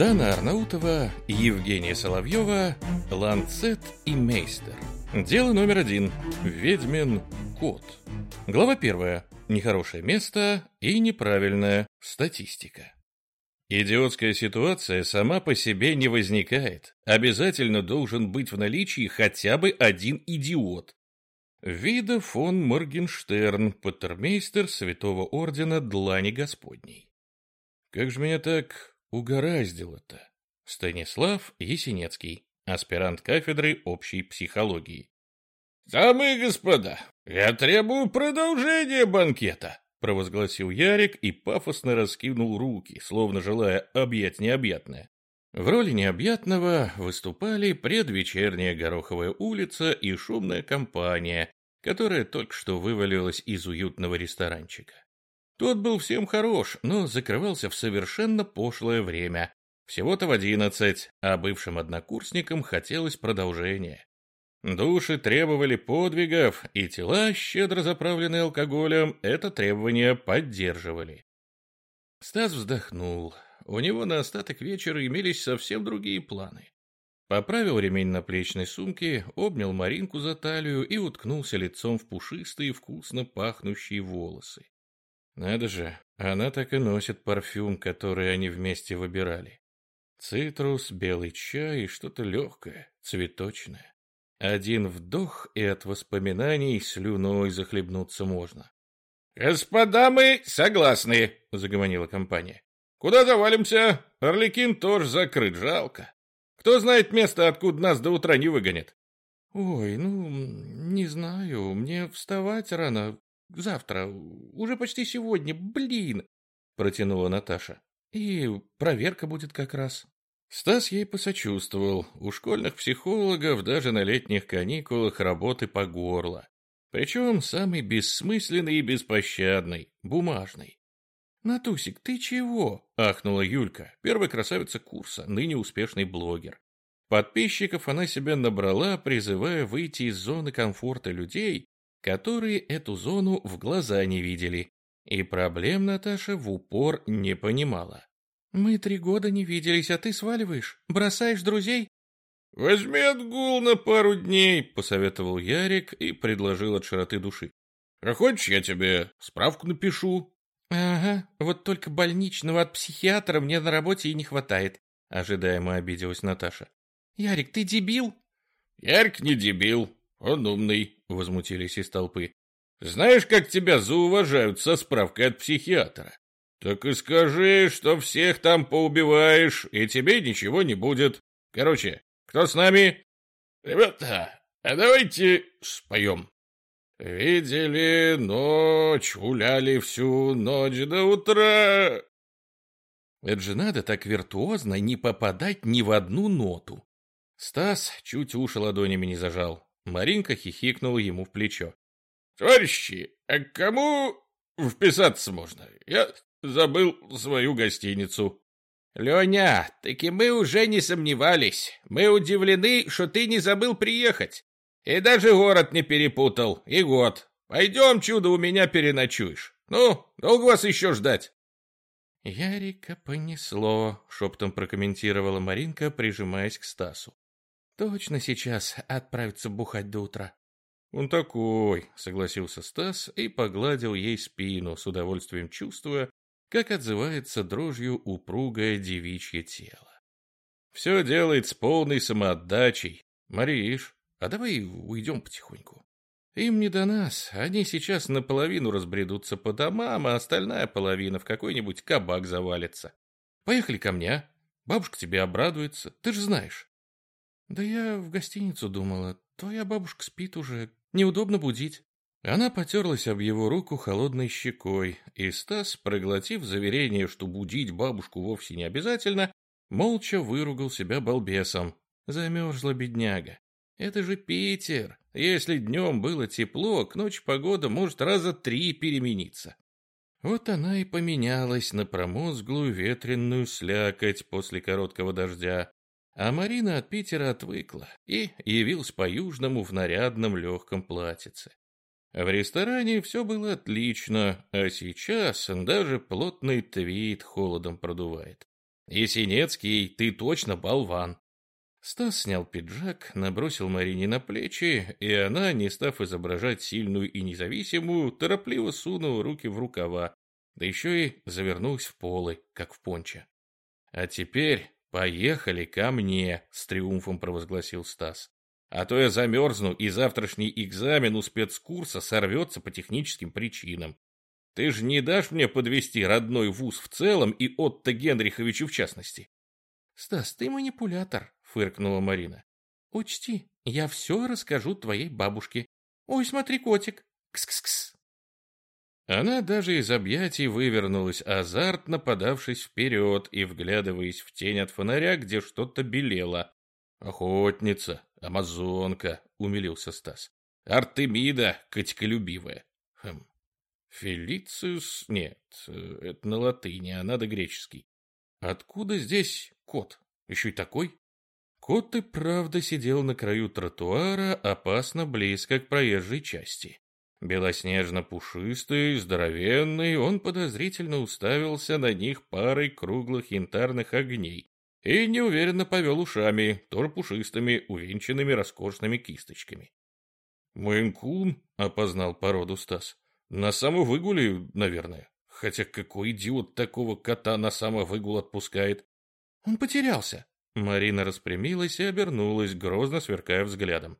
Дана Арнаутова, Евгения Соловьева, Ланцет и Мейстер. Дело номер один. Ведьмин кот. Глава первая. Нехорошее место и неправильная статистика. Идиотская ситуация сама по себе не возникает. Обязательно должен быть в наличии хотя бы один идиот. Вида фон Моргенштерн, паттермейстер Святого Ордена Длани Господней. Как же меня так угораздило-то? Станислав Есенецкий, аспирант кафедры общей психологии. «Дамы и господа, я требую продолжения банкета!» провозгласил Ярик и пафосно раскинул руки, словно желая объять необъятное. В роли необъятного выступали предвечерняя Гороховая улица и шумная компания, которая только что вывалилась из уютного ресторанчика. Тот был всем хорош, но закрывался в совершенно пошлое время, всего-то в одиннадцать, а бывшим однокурсникам хотелось продолжения. Души требовали подвигов, и тела, щедро заправленные алкоголем, это требование поддерживали. Стас вздохнул. У него на остаток вечера имелись совсем другие планы. Поправил ремень на плечной сумке, обнял Маринку за талию и уткнулся лицом в пушистые, вкусно пахнущие волосы. Надо же, она так и носит парфюм, который они вместе выбирали. Цитрус, белый чай и что-то легкое, цветочное. Один вдох, и от воспоминаний слюной захлебнуться можно. «Господа мы согласны», — загомонила компания. «Куда завалимся? Орликин тоже закрыт, жалко. Кто знает место, откуда нас до утра не выгонят?» «Ой, ну, не знаю, мне вставать рано. Завтра, уже почти сегодня, блин!» — протянула Наташа. «И проверка будет как раз». Стас ей посочувствовал. У школьных психологов даже на летних каникулах работы по горло. Причем самый бессмысленный и беспощадный, бумажный. «Натусик, ты чего?» – ахнула Юлька, первая красавица курса, ныне успешный блогер. Подписчиков она себя набрала, призывая выйти из зоны комфорта людей, которые эту зону в глаза не видели. И проблем Наташа в упор не понимала. «Мы три года не виделись, а ты сваливаешь? Бросаешь друзей?» «Возьми отгул на пару дней», — посоветовал Ярик и предложил от широты души. «А хочешь, я тебе справку напишу?» «Ага, вот только больничного от психиатра мне на работе и не хватает», — ожидаемо обиделась Наташа. «Ярик, ты дебил?» «Ярик не дебил, он умный», — возмутились из толпы. «Знаешь, как тебя зауважают со справкой от психиатра? Так и скажи, что всех там поубиваешь, и тебе ничего не будет. Короче, кто с нами? Ребята, а давайте споем. Видели ночь, гуляли всю ночь до утра. Это же надо так виртуозно не попадать ни в одну ноту. Стас чуть уши ладонями не зажал. Маринка хихикнула ему в плечо. «Товарищи, а кому вписаться можно? Я Забыл свою гостиницу. Леня, таки мы уже не сомневались. Мы удивлены, что ты не забыл приехать. И даже город не перепутал, и год. Пойдем, чудо, у меня переночуешь. Ну, долго вас еще ждать? Ярика понесло, шептом прокомментировала Маринка, прижимаясь к Стасу. Точно сейчас отправиться бухать до утра. «Он такой», — согласился Стас и погладил ей спину, с удовольствием чувствуя, как отзывается дрожью упругое девичье тело. Все делает с полной самоотдачей. Мариш, а давай уйдем потихоньку. Им не до нас, они сейчас наполовину разбредутся по домам, а остальная половина в какой-нибудь кабак завалится. Поехали ко мне, бабушка тебе обрадуется, ты же знаешь. Да я в гостиницу думала, твоя бабушка спит уже, неудобно будить. Она потерлась об его руку холодной щекой, и Стас, проглотив заверение, что будить бабушку вовсе не обязательно, молча выругал себя балбесом. Замерзла бедняга. Это же Питер. Если днем было тепло, к ночи погода может раза три перемениться. Вот она и поменялась на промозглую ветренную слякоть после короткого дождя. А Марина от Питера отвыкла и явилась по-южному в нарядном легком платьице. В ресторане все было отлично, а сейчас даже плотный твит холодом продувает. И Синецкий, ты точно болван. Стас снял пиджак, набросил Марине на плечи, и она, не став изображать сильную и независимую, торопливо сунула руки в рукава, да еще и завернулась в полы, как в понче. «А теперь поехали ко мне», — с триумфом провозгласил Стас. «А то я замерзну, и завтрашний экзамен у спецкурса сорвется по техническим причинам. Ты же не дашь мне подвести родной вуз в целом и Отто Генриховичу в частности?» «Стас, ты манипулятор», фыркнула Марина. Учти, я все расскажу твоей бабушке. Ой, смотри, котик. Кс-кс-кс. Она даже из объятий вывернулась, азартно подавшись вперед и вглядываясь в тень от фонаря, где что-то белело. «Охотница, амазонка», — умилился Стас. «Артемида, котиколюбивая». Хм. Фелициус? Нет, это на латыни, а надо греческий. Откуда здесь кот? Еще и такой? Кот и правда сидел на краю тротуара, опасно близко к проезжей части. Белоснежно-пушистый, здоровенный, он подозрительно уставился на них парой круглых янтарных огней и неуверенно повел ушами, тоже пушистыми, увенчанными роскошными кисточками. «Мейн-кун», — опознал породу Стас, — «на самовыгуле, наверное. Хотя какой идиот такого кота на самовыгул отпускает?» «Он потерялся», Марина распрямилась и обернулась, грозно сверкая взглядом.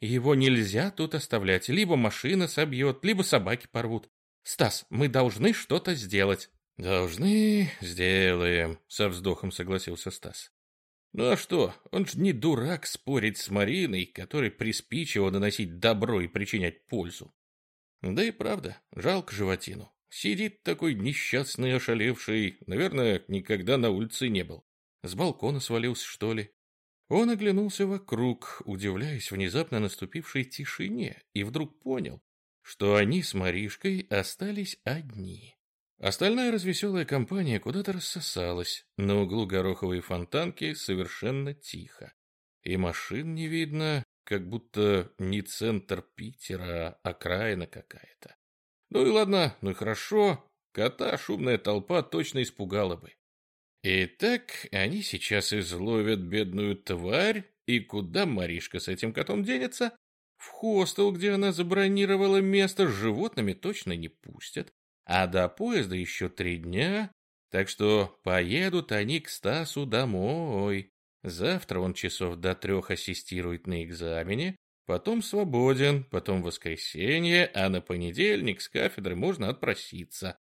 Его нельзя тут оставлять. Либо машина собьет, либо собаки порвут. Стас, мы должны что-то сделать. Должны, сделаем, со вздохом согласился Стас. Ну а что, он же не дурак спорить с Мариной, которой приспичило наносить добро и причинять пользу. Да и правда, жалко животину. Сидит такой несчастный, ошалевший, наверное, никогда на улице не был. С балкона свалился, что ли? Он оглянулся вокруг, удивляясь внезапно наступившей тишине, и вдруг понял, что они с Маришкой остались одни. Остальная развеселая компания куда-то рассосалась. На углу гороховой фонтанки совершенно тихо. И машин не видно, как будто не центр Питера, а окраина какая-то. Ну и ладно, ну и хорошо. Кота шумная толпа точно испугала бы. Итак, они сейчас изловят бедную тварь, и куда Маришка с этим котом денется? В хостел, где она забронировала место, с животными точно не пустят. А до поезда еще три дня, так что поедут они к Стасу домой. Завтра он часов до трех ассистирует на экзамене, потом свободен, потом воскресенье, а на понедельник с кафедры можно отпроситься.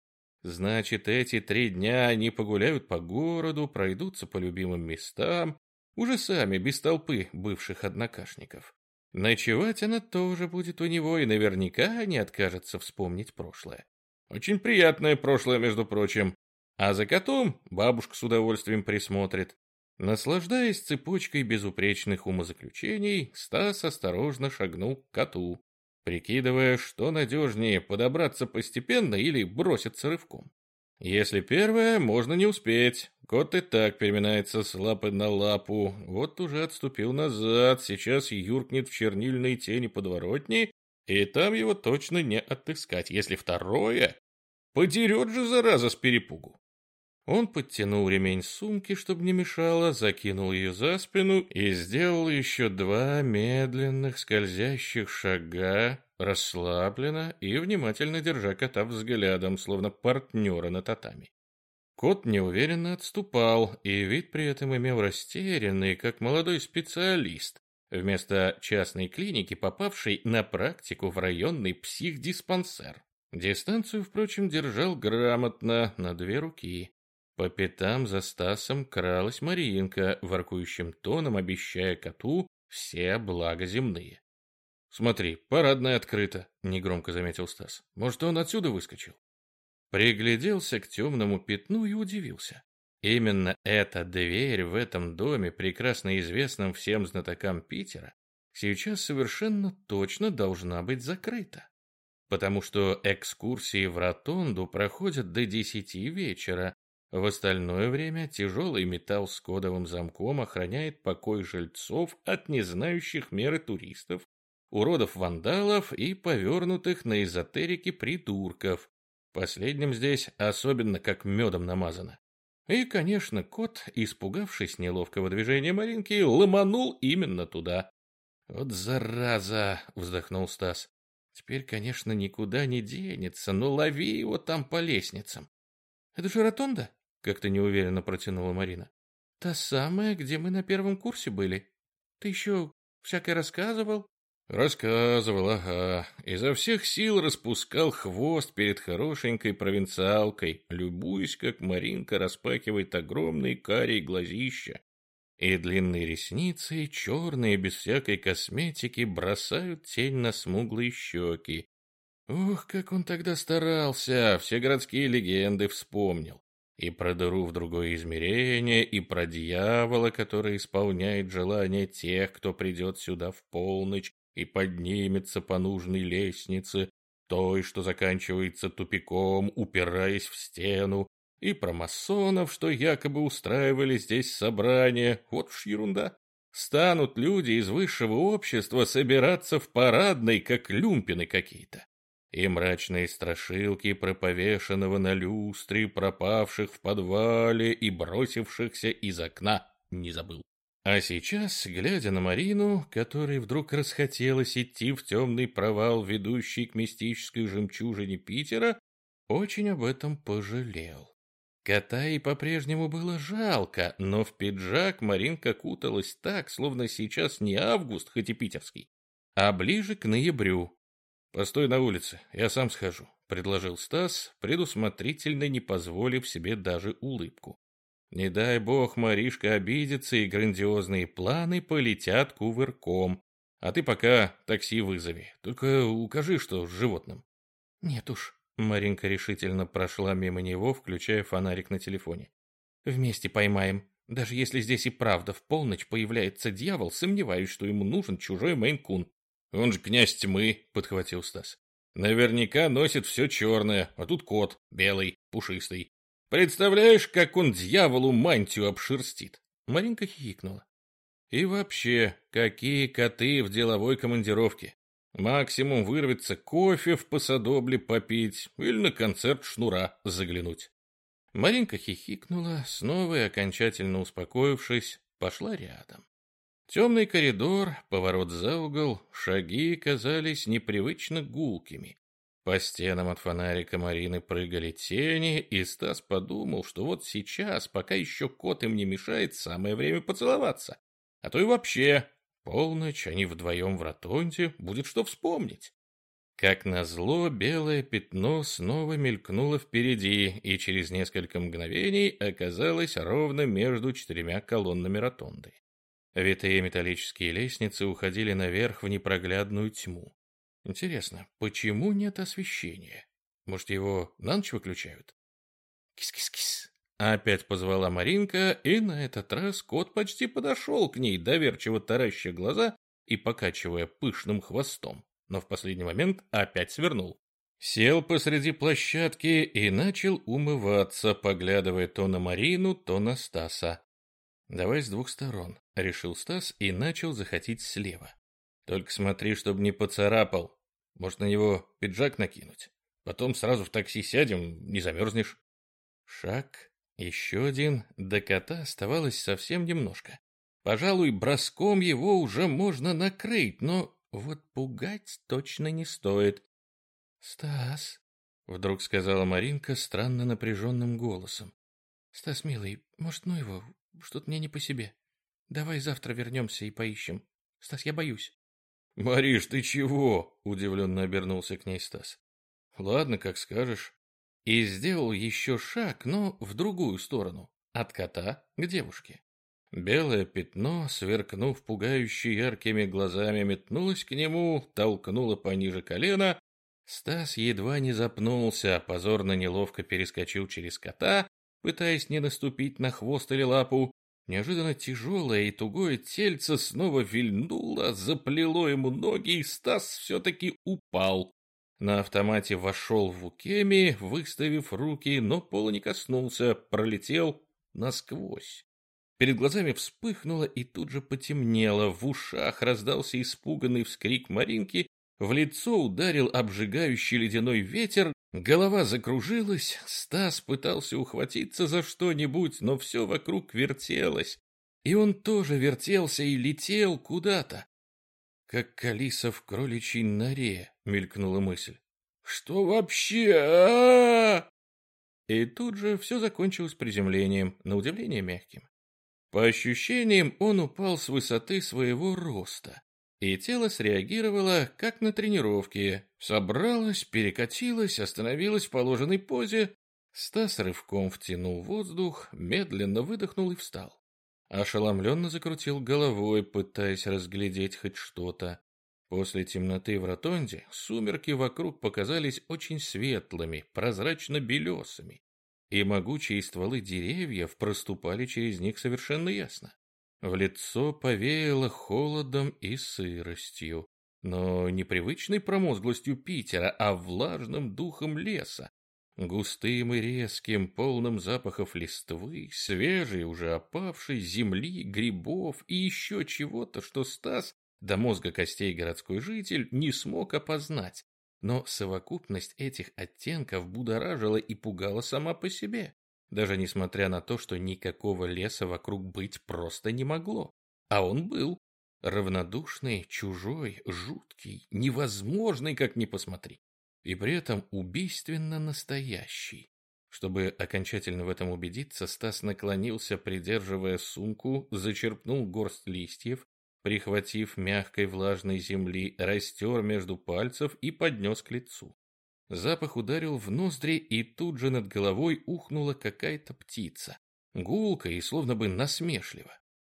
Значит, эти три дня они погуляют по городу, пройдутся по любимым местам, уже сами, без толпы бывших однокашников. Ночевать она тоже будет у него и наверняка не откажется вспомнить прошлое. Очень приятное прошлое, между прочим. А за котом бабушка с удовольствием присмотрит. Наслаждаясь цепочкой безупречных умозаключений, Стас осторожно шагнул к коту прикидывая, что надежнее подобраться постепенно или броситься рывком. Если первое, можно не успеть. Кот и так переминается с лапы на лапу. Вот уже отступил назад, сейчас юркнет в чернильные тени подворотни, и там его точно не отыскать. Если второе, подерет же зараза с перепугу. Он подтянул ремень сумки, чтобы не мешало, закинул ее за спину и сделал еще два медленных скользящих шага, расслабленно и внимательно держа кота взглядом, словно партнера на татами. Кот неуверенно отступал, и вид при этом имел растерянный, как молодой специалист, вместо частной клиники, попавший на практику в районный психдиспансер. Дистанцию, впрочем, держал грамотно на две руки. По пятам за Стасом кралась Маринка, воркующим тоном обещая коту все блага земные. «Смотри, парадная открыта», — негромко заметил Стас. «Может, он отсюда выскочил?» Пригляделся к темному пятну и удивился. Именно эта дверь в этом доме, прекрасно известном всем знатокам Питера, сейчас совершенно точно должна быть закрыта. Потому что экскурсии в ротонду проходят до десяти вечера, в остальное время тяжелый металл с кодовым замком охраняет покой жильцов от незнающих меры туристов, уродов-вандалов и повернутых на эзотерике придурков. Последним здесь особенно как медом намазано. И, конечно, кот, испугавшись неловкого движения Маринки, ломанул именно туда. «Вот зараза!» — вздохнул Стас. «Теперь, конечно, никуда не денется, но лови его там по лестницам». «Это же ротонда?» — как-то неуверенно протянула Марина. «Та самая, где мы на первом курсе были. Ты еще всякое рассказывал?» Рассказывал, ага. Изо всех сил распускал хвост перед хорошенькой провинциалкой, любуясь, как Маринка распакивает огромные карие глазища. И длинные ресницы, черные, без всякой косметики, бросают тень на смуглые щеки. Ух, как он тогда старался, все городские легенды вспомнил. И про дыру в другое измерение, и про дьявола, который исполняет желания тех, кто придет сюда в полночь, и поднимется по нужной лестнице, той, что заканчивается тупиком, упираясь в стену, и про масонов, что якобы устраивали здесь собрания. Вот уж ерунда. Станут люди из высшего общества собираться в парадной, как люмпины какие-то. И мрачные страшилки про повешенного на люстре, пропавших в подвале и бросившихся из окна не забыл. А сейчас, глядя на Марину, которой вдруг расхотелось идти в темный провал, ведущий к мистической жемчужине Питера, очень об этом пожалел. Кота и по-прежнему было жалко, но в пиджак Маринка куталась так, словно сейчас не август, хоть и питерский, а ближе к ноябрю. «Постой на улице, я сам схожу», — предложил Стас, предусмотрительно не позволив себе даже улыбку. Не дай бог, Маришка обидится, и грандиозные планы полетят кувырком. А ты пока такси вызови. Только укажи, что с животным. Нет уж. Маринка решительно прошла мимо него, включая фонарик на телефоне. Вместе поймаем. Даже если здесь и правда в полночь появляется дьявол, сомневаюсь, что ему нужен чужой мейн-кун. Он же князь тьмы, подхватил Стас. Наверняка носит все черное, а тут кот, белый, пушистый. Представляешь, как он дьяволу мантию обшерстит? Маринка хихикнула. И вообще, какие коты в деловой командировке? Максимум вырвется кофе в посадобле попить или на концерт шнура заглянуть. Маринка хихикнула, снова и окончательно успокоившись, пошла рядом. Темный коридор, поворот за угол, шаги казались непривычно гулкими. По стенам от фонарика Марины прыгали тени, и Стас подумал, что вот сейчас, пока еще кот им не мешает, самое время поцеловаться. А то и вообще, полночь, они вдвоем в ротонде, будет что вспомнить. Как назло, белое пятно снова мелькнуло впереди, и через несколько мгновений оказалось ровно между четырьмя колоннами ротонды. Витые металлические лестницы уходили наверх в непроглядную тьму. Интересно, почему нет освещения? Может, его на ночь выключают? Кис-кис-кис. Опять позвала Маринка, и на этот раз кот почти подошел к ней, доверчиво тараща глаза и покачивая пышным хвостом, но в последний момент опять свернул. Сел посреди площадки и начал умываться, поглядывая то на Марину, то на Стаса. «Давай с двух сторон», — решил Стас и начал заходить слева. «Только смотри, чтобы не поцарапал. Может, на него пиджак накинуть? Потом сразу в такси сядем, не замерзнешь. Шаг, еще один, до кота оставалось совсем немножко. Пожалуй, броском его уже можно накрыть, но вот пугать точно не стоит. «Стас», — вдруг сказала Маринка странно напряженным голосом. «Стас, милый, может, ну его, что-то мне не по себе. Давай завтра вернемся и поищем. Стас, я боюсь». «Мариш, ты чего?» – удивленно обернулся к ней Стас. «Ладно, как скажешь». И сделал еще шаг, но в другую сторону, от кота к девушке. Белое пятно, сверкнув пугающе яркими глазами, метнулось к нему, толкнуло пониже колена. Стас едва не запнулся, позорно неловко перескочил через кота, пытаясь не наступить на хвост или лапу, Неожиданно тяжелое и тугое тельце снова вильнуло, заплело ему ноги, и Стас все-таки упал. На автомате вошел в Укеми, выставив руки, но пола не коснулся, пролетел насквозь. Перед глазами вспыхнуло и тут же потемнело, в ушах раздался испуганный вскрик Маринки, В лицо ударил обжигающий ледяной ветер, голова закружилась, Стас пытался ухватиться за что-нибудь, но все вокруг вертелось. И он тоже вертелся и летел куда-то. Как Калиса в кроличьей норе, мелькнула мысль. Что вообще? А И тут же все закончилось приземлением, на удивление мягким. По ощущениям, он упал с высоты своего роста, и тело среагировало, как на тренировке. Собралось, перекатилось, остановилось в положенной позе. Стас рывком втянул воздух, медленно выдохнул и встал. Ошеломленно закрутил головой, пытаясь разглядеть хоть что-то. После темноты в ротонде сумерки вокруг показались очень светлыми, прозрачно-белесыми, и могучие стволы деревьев проступали через них совершенно ясно. В лицо повеяло холодом и сыростью, но не привычной промозглостью Питера, а влажным духом леса, густым и резким, полным запахов листвы, свежей, уже опавшей земли, грибов и еще чего-то, что Стас, до мозга костей городской житель, не смог опознать. Но совокупность этих оттенков будоражила и пугала сама по себе, даже несмотря на то, что никакого леса вокруг быть просто не могло. А он был. Равнодушный, чужой, жуткий, невозможный, как ни посмотри и при этом убийственно настоящий. Чтобы окончательно в этом убедиться, Стас наклонился, придерживая сумку, зачерпнул горсть листьев, прихватив мягкой влажной земли, растер между пальцев и поднес к лицу. Запах ударил в ноздри, и тут же над головой ухнула какая-то птица. Гулко и словно бы насмешливо.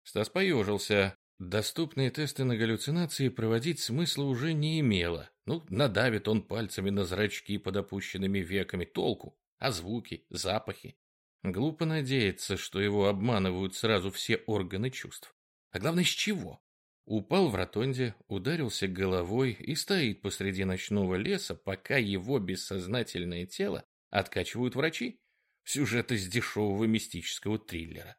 Стас поежился, Доступные тесты на галлюцинации проводить смысла уже не имело. Ну, надавит он пальцами на зрачки под опущенными веками. Толку? А звуки, запахи? Глупо надеяться, что его обманывают сразу все органы чувств. А главное, с чего? Упал в ротонде, ударился головой и стоит посреди ночного леса, пока его бессознательное тело откачивают врачи. Сюжет из дешевого мистического триллера.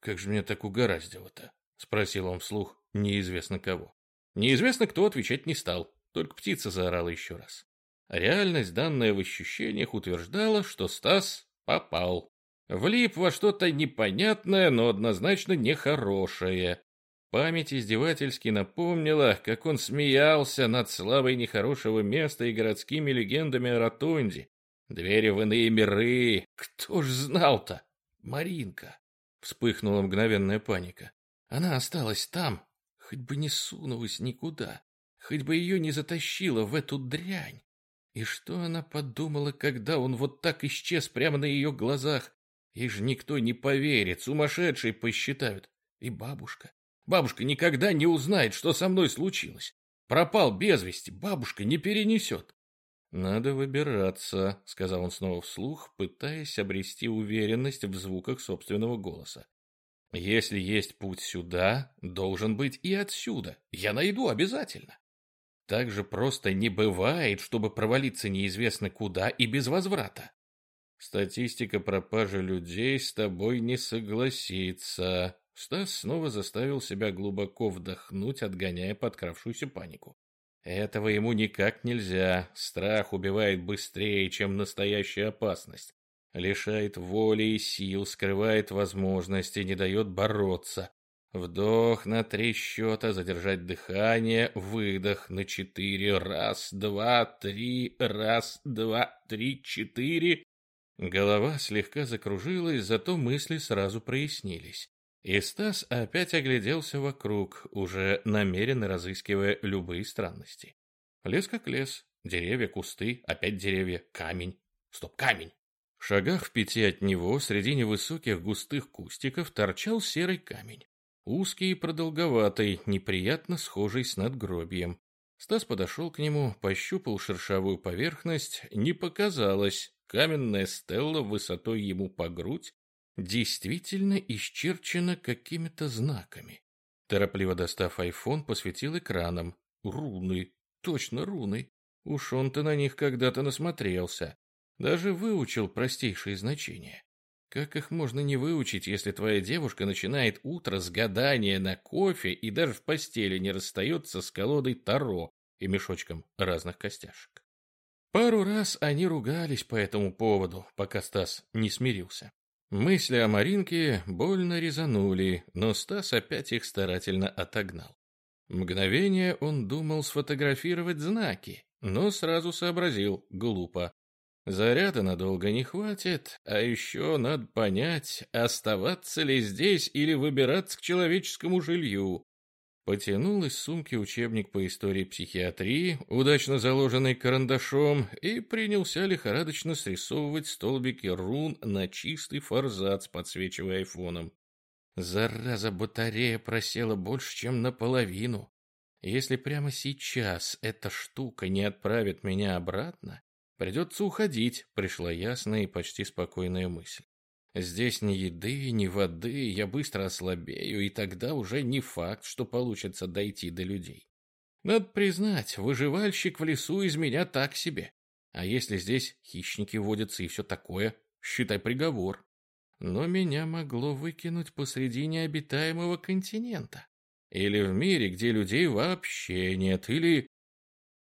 Как же меня так угораздило-то? Спросил он вслух неизвестно кого. Неизвестно кто отвечать не стал, только птица заорала еще раз. Реальность, данная в ощущениях, утверждала, что Стас попал. Влип во что-то непонятное, но однозначно нехорошее. Память издевательски напомнила, как он смеялся над славой нехорошего места и городскими легендами о Ротонде. Двери в иные миры. Кто ж знал-то? Маринка. Вспыхнула мгновенная паника. Она осталась там, хоть бы не сунулась никуда, хоть бы ее не затащило в эту дрянь. И что она подумала, когда он вот так исчез прямо на ее глазах? Ей же никто не поверит, сумасшедшие посчитают. И бабушка. Бабушка никогда не узнает, что со мной случилось. Пропал без вести, бабушка не перенесет. «Надо выбираться», — сказал он снова вслух, пытаясь обрести уверенность в звуках собственного голоса. Если есть путь сюда, должен быть и отсюда. Я найду обязательно. Так же просто не бывает, чтобы провалиться неизвестно куда и без возврата. Статистика пропажи людей с тобой не согласится. Стас снова заставил себя глубоко вдохнуть, отгоняя подкравшуюся панику. Этого ему никак нельзя. Страх убивает быстрее, чем настоящая опасность лишает воли и сил, скрывает возможности, не дает бороться. Вдох на три счета, задержать дыхание, выдох на четыре, раз, два, три, раз, два, три, четыре. Голова слегка закружилась, зато мысли сразу прояснились. И Стас опять огляделся вокруг, уже намеренно разыскивая любые странности. Лес как лес, деревья, кусты, опять деревья, камень. Стоп, камень! В шагах в пяти от него, среди невысоких густых кустиков, торчал серый камень. Узкий и продолговатый, неприятно схожий с надгробием. Стас подошел к нему, пощупал шершавую поверхность, не показалось. Каменная стелла высотой ему по грудь действительно исчерчена какими-то знаками. Торопливо достав айфон, посветил экраном. Руны, точно руны. Уж он-то на них когда-то насмотрелся. Даже выучил простейшие значения. Как их можно не выучить, если твоя девушка начинает утро с гадания на кофе и даже в постели не расстается с колодой Таро и мешочком разных костяшек. Пару раз они ругались по этому поводу, пока Стас не смирился. Мысли о Маринке больно резанули, но Стас опять их старательно отогнал. Мгновение он думал сфотографировать знаки, но сразу сообразил – глупо. Заряда надолго не хватит, а еще надо понять, оставаться ли здесь или выбираться к человеческому жилью. Потянул из сумки учебник по истории психиатрии, удачно заложенный карандашом, и принялся лихорадочно срисовывать столбики рун на чистый форзац, подсвечивая айфоном. Зараза, батарея просела больше, чем наполовину. Если прямо сейчас эта штука не отправит меня обратно, придется уходить, пришла ясная и почти спокойная мысль. Здесь ни еды, ни воды, я быстро ослабею, и тогда уже не факт, что получится дойти до людей. Надо признать, выживальщик в лесу из меня так себе. А если здесь хищники водятся и все такое, считай приговор. Но меня могло выкинуть посреди необитаемого континента. Или в мире, где людей вообще нет, или...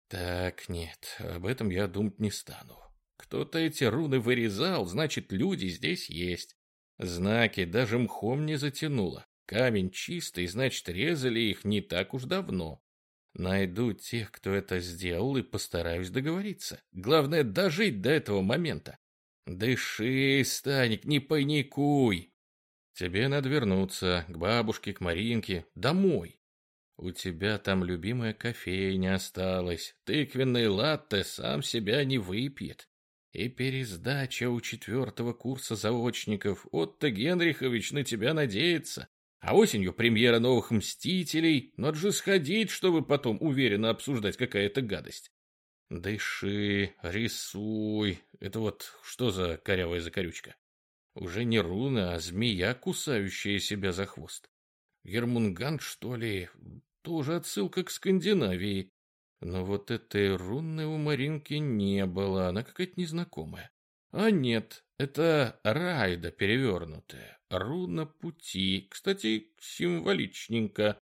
Так, нет, об этом я думать не стану. Кто-то эти руны вырезал, значит, люди здесь есть. Знаки даже мхом не затянуло. Камень чистый, значит, резали их не так уж давно. Найду тех, кто это сделал, и постараюсь договориться. Главное, дожить до этого момента. Дыши, Станик, не паникуй. Тебе надо вернуться к бабушке, к Маринке, домой. У тебя там любимая кофейня осталась. Тыквенный латте сам себя не выпьет. И пересдача у четвертого курса заочников. Отто Генрихович на тебя надеется. А осенью премьера новых «Мстителей». Надо же сходить, чтобы потом уверенно обсуждать какая-то гадость. Дыши, рисуй. Это вот что за корявая закорючка? Уже не руна, а змея, кусающая себя за хвост. Гермунганд, что ли? Тоже отсылка к Скандинавии. Но вот этой руны у Маринки не было, она какая-то незнакомая. А нет, это райда перевернутая, руна пути, кстати, символичненько.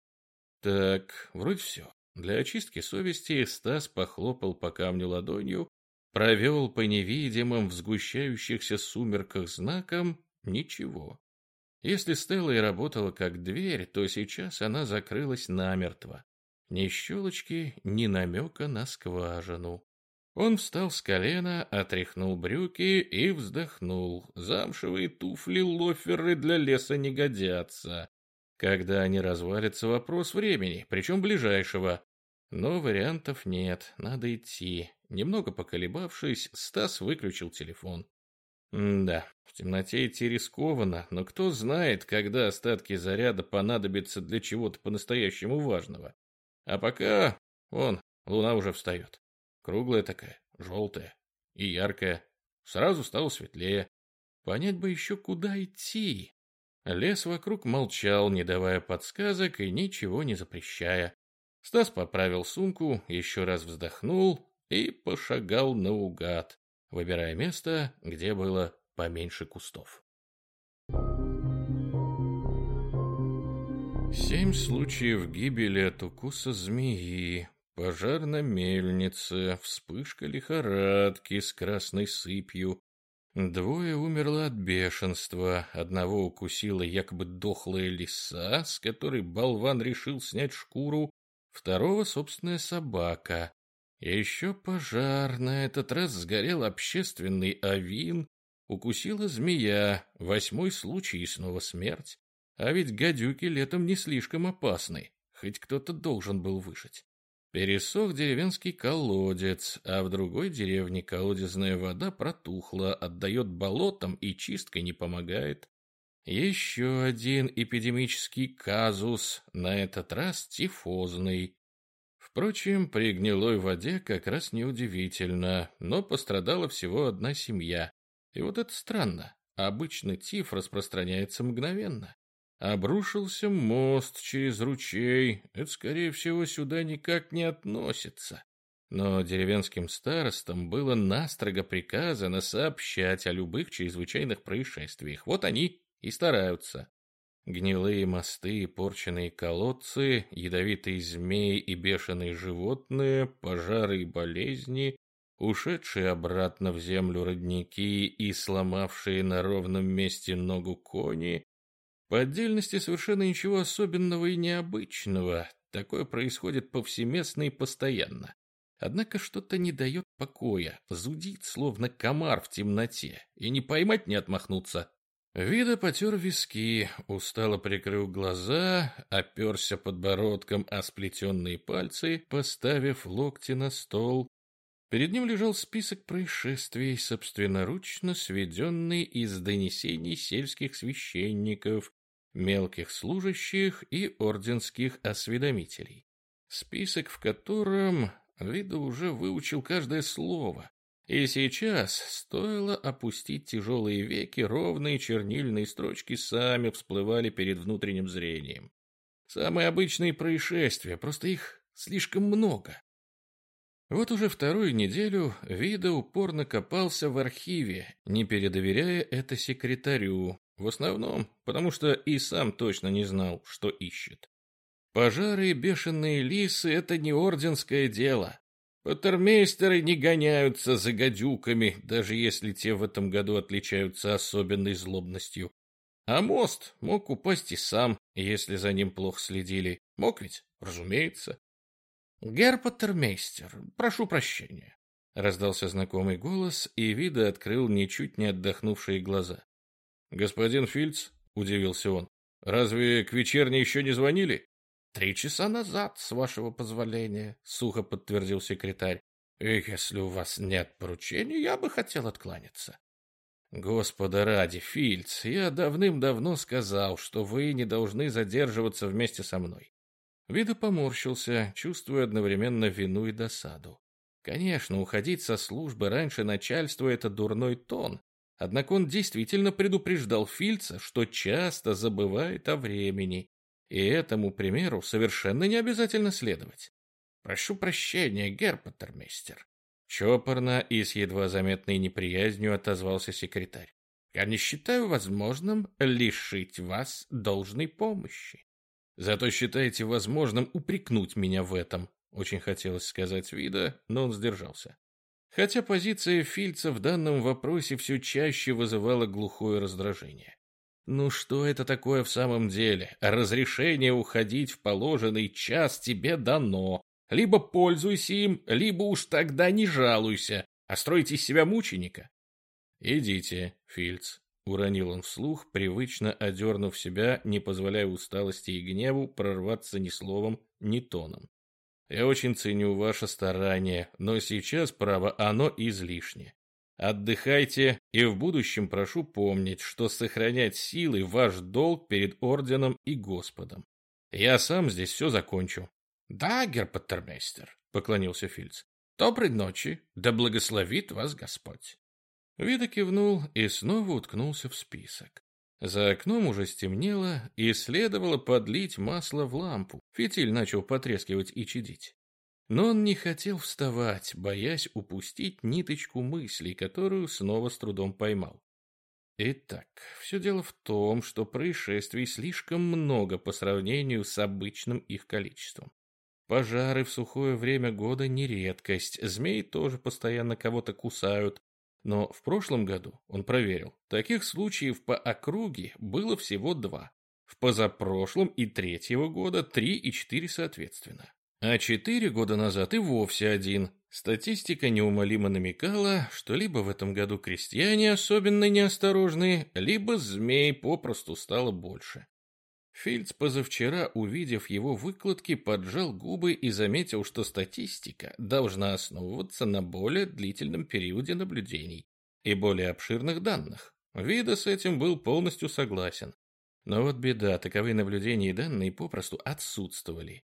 Так, вроде все. Для очистки совести Стас похлопал по камню ладонью, провел по невидимым в сгущающихся сумерках знакам ничего. Если Стелла и работала как дверь, то сейчас она закрылась намертво. Ни щелочки, ни намека на скважину. Он встал с колена, отряхнул брюки и вздохнул. Замшевые туфли-лоферы для леса не годятся. Когда они развалятся, вопрос времени, причем ближайшего. Но вариантов нет, надо идти. Немного поколебавшись, Стас выключил телефон. Да, в темноте идти рискованно, но кто знает, когда остатки заряда понадобятся для чего-то по-настоящему важного. А пока, вон, луна уже встает. Круглая такая, желтая и яркая. Сразу стало светлее. Понять бы еще, куда идти. Лес вокруг молчал, не давая подсказок и ничего не запрещая. Стас поправил сумку, еще раз вздохнул и пошагал наугад, выбирая место, где было поменьше кустов. Семь случаев гибели от укуса змеи, пожар на мельнице, вспышка лихорадки с красной сыпью. Двое умерло от бешенства, одного укусила якобы дохлая лиса, с которой болван решил снять шкуру, второго собственная собака. Еще пожар, на этот раз сгорел общественный авин, укусила змея, восьмой случай и снова смерть. А ведь гадюки летом не слишком опасны, хоть кто-то должен был выжить. Пересох деревенский колодец, а в другой деревне колодезная вода протухла, отдает болотам и чисткой не помогает. Еще один эпидемический казус, на этот раз тифозный. Впрочем, при гнилой воде как раз неудивительно, но пострадала всего одна семья. И вот это странно, обычно тиф распространяется мгновенно. Обрушился мост через ручей. Это, скорее всего, сюда никак не относится. Но деревенским старостам было настрого приказано сообщать о любых чрезвычайных происшествиях. Вот они и стараются. Гнилые мосты порченные колодцы, ядовитые змеи и бешеные животные, пожары и болезни, ушедшие обратно в землю родники и сломавшие на ровном месте ногу кони. По отдельности совершенно ничего особенного и необычного. Такое происходит повсеместно и постоянно. Однако что-то не дает покоя, зудит, словно комар в темноте, и не поймать, не отмахнуться. Вида потер виски, устало прикрыл глаза, оперся подбородком о сплетенные пальцы, поставив локти на стол. Перед ним лежал список происшествий, собственноручно сведенный из донесений сельских священников, мелких служащих и орденских осведомителей. Список, в котором Вида уже выучил каждое слово, и сейчас стоило опустить тяжелые веки, ровные чернильные строчки сами всплывали перед внутренним зрением. Самые обычные происшествия, просто их слишком много. Вот уже вторую неделю Вида упорно копался в архиве, не передоверяя это секретарю, в основном, потому что и сам точно не знал, что ищет. Пожары и бешеные лисы — это не орденское дело. Патермейстеры не гоняются за гадюками, даже если те в этом году отличаются особенной злобностью. А мост мог упасть и сам, если за ним плохо следили. Мог ведь, разумеется. «Герр Паттермейстер, прошу прощения», — раздался знакомый голос, и Вида открыл ничуть не отдохнувшие глаза. «Господин Фильц?» — удивился он. «Разве к вечерне еще не звонили?» «Три часа назад, с вашего позволения», — сухо подтвердил секретарь. «И если у вас нет поручений, я бы хотел откланяться». «Господа ради, Фильц, я давным-давно сказал, что вы не должны задерживаться вместе со мной». Вида поморщился, чувствуя одновременно вину и досаду. Конечно, уходить со службы раньше начальства — это дурной тон, однако он действительно предупреждал Фильца, что часто забывает о времени и этому примеру совершенно не обязательно следовать. Прошу прощения, герпатермейстер. Чопорно и с едва заметной неприязнью отозвался секретарь. Я не считаю возможным лишить вас должной помощи. Зато считаете возможным упрекнуть меня в этом. Очень хотелось сказать Вида, но он сдержался. Хотя позиция Фильца в данном вопросе все чаще вызывала глухое раздражение. Ну что это такое в самом деле? Разрешение уходить в положенный час тебе дано. Либо пользуйся им, либо уж тогда не жалуйся, а стройте из себя мученика. Идите, Фильц, уронил он вслух, привычно одернув себя, не позволяя усталости и гневу прорваться ни словом, ни тоном. Я очень ценю ваше старание, но сейчас, право, оно излишне. Отдыхайте и в будущем прошу помнить, что сохранять силы – ваш долг перед орденом и Господом. Я сам здесь все закончу. — Да, герпатермейстер, — поклонился Фильц. — Доброй ночи, да благословит вас Господь. Вида кивнул и снова уткнулся в список. За окном уже стемнело, и следовало подлить масло в лампу. Фитиль начал потрескивать и чадить. Но он не хотел вставать, боясь упустить ниточку мыслей, которую снова с трудом поймал. Итак, все дело в том, что происшествий слишком много по сравнению с обычным их количеством. Пожары в сухое время года не редкость, змеи тоже постоянно кого-то кусают, но в прошлом году, он проверил, таких случаев по округе было всего два. В позапрошлом и третьего года три и четыре соответственно. А четыре года назад и вовсе один. Статистика неумолимо намекала, что либо в этом году крестьяне особенно неосторожные, либо змей попросту стало больше. Фильдс позавчера, увидев его выкладки, поджал губы и заметил, что статистика должна основываться на более длительном периоде наблюдений и более обширных данных. Вида с этим был полностью согласен. Но вот беда, таковые наблюдения и данные попросту отсутствовали.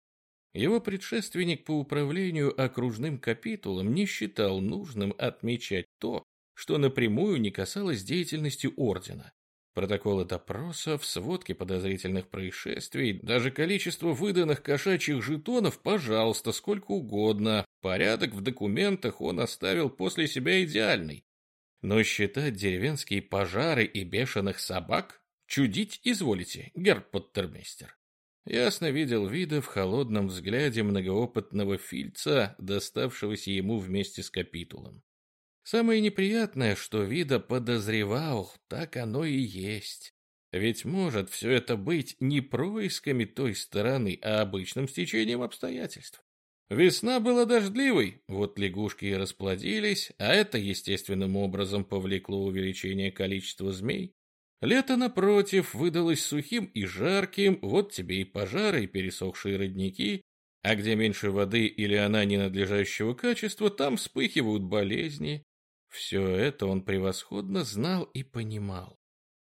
Его предшественник по управлению окружным капитулом не считал нужным отмечать то, что напрямую не касалось деятельности ордена. Протоколы допросов, сводки подозрительных происшествий, даже количество выданных кошачьих жетонов, пожалуйста, сколько угодно. Порядок в документах он оставил после себя идеальный. Но считать деревенские пожары и бешеных собак Чудить изволите, герр-подтермейстер. Ясно видел вида в холодном взгляде многоопытного фильца, доставшегося ему вместе с капитулом. Самое неприятное, что вида подозревал, так оно и есть. Ведь может все это быть не происками той стороны, а обычным стечением обстоятельств. Весна была дождливой, вот лягушки и расплодились, а это естественным образом повлекло увеличение количества змей. Лето, напротив, выдалось сухим и жарким, вот тебе и пожары, и пересохшие родники, а где меньше воды или она ненадлежащего качества, там вспыхивают болезни. Все это он превосходно знал и понимал.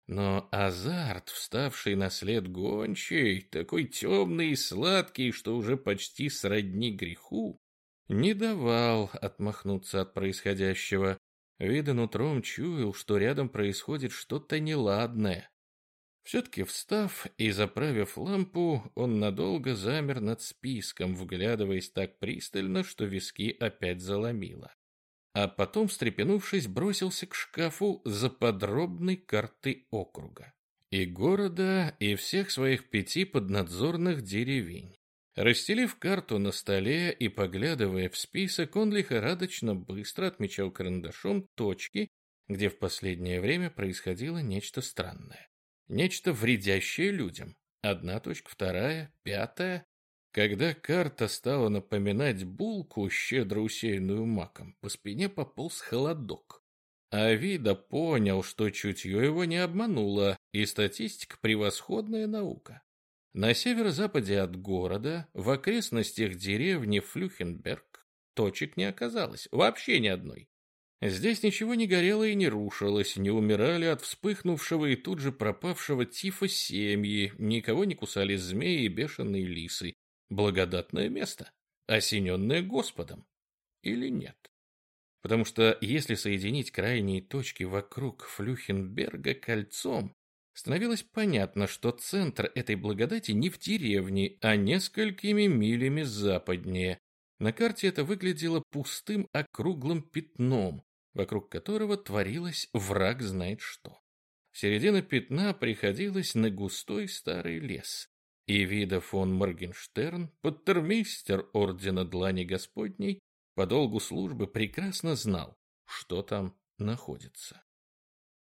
Но азарт, вставший на след гончей, такой темный и сладкий, что уже почти сродни греху, не давал отмахнуться от происходящего. Виден утром чуял, что рядом происходит что-то неладное. Все-таки встав и заправив лампу, он надолго замер над списком, вглядываясь так пристально, что виски опять заломило. А потом, встрепенувшись, бросился к шкафу за подробной картой округа. И города, и всех своих пяти поднадзорных деревень. Расстелив карту на столе и поглядывая в список, он лихорадочно быстро отмечал карандашом точки, где в последнее время происходило нечто странное. Нечто вредящее людям. Одна точка, вторая, пятая. Когда карта стала напоминать булку, щедро усеянную маком, по спине пополз холодок. А Вида понял, что чутье его не обмануло, и статистика — превосходная наука. На северо-западе от города, в окрестностях деревни Флюхенберг, точек не оказалось, вообще ни одной. Здесь ничего не горело и не рушилось, не умирали от вспыхнувшего и тут же пропавшего тифа семьи, никого не кусали змеи и бешеные лисы. Благодатное место, осененное Господом. Или нет? Потому что если соединить крайние точки вокруг Флюхенберга кольцом, становилось понятно, что центр этой благодати не в деревне, а несколькими милями западнее. На карте это выглядело пустым округлым пятном, вокруг которого творилось враг знает что. Середина пятна приходилась на густой старый лес. И Вида фон Моргенштерн, подтермейстер ордена Длани Господней, по долгу службы прекрасно знал, что там находится.